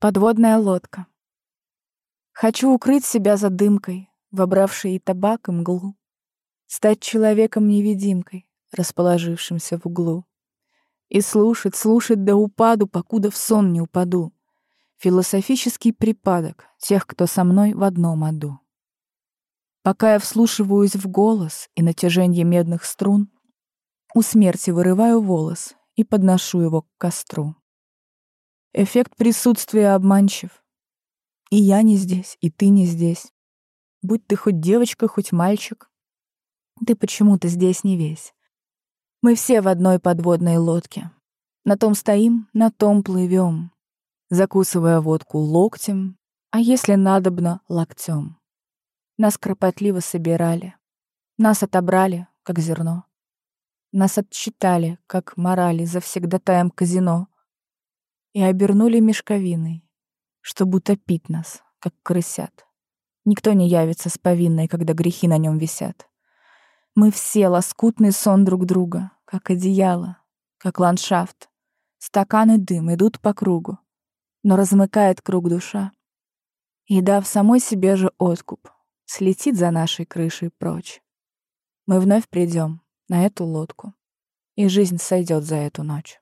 Подводная лодка. Хочу укрыть себя за дымкой, вобравшей и табак, и мглу. Стать человеком-невидимкой, расположившимся в углу. И слушать, слушать до упаду, покуда в сон не упаду. Философический припадок тех, кто со мной в одном аду. Пока я вслушиваюсь в голос и натяжение медных струн, у смерти вырываю волос и подношу его к костру. Эффект присутствия обманчив. И я не здесь, и ты не здесь. Будь ты хоть девочка, хоть мальчик, ты почему-то здесь не весь. Мы все в одной подводной лодке. На том стоим, на том плывем, закусывая водку локтем, а если надобно, локтем. Нас кропотливо собирали, нас отобрали, как зерно. Нас отчитали, как морали, завсегдатаем казино и обернули мешковиной, чтобы утопить нас, как крысят. Никто не явится с повинной, когда грехи на нем висят. Мы все лоскутный сон друг друга, как одеяло, как ландшафт. Стаканы дым идут по кругу, но размыкает круг душа. И, дав самой себе же откуп, слетит за нашей крышей прочь. Мы вновь придем на эту лодку, и жизнь сойдет за эту ночь.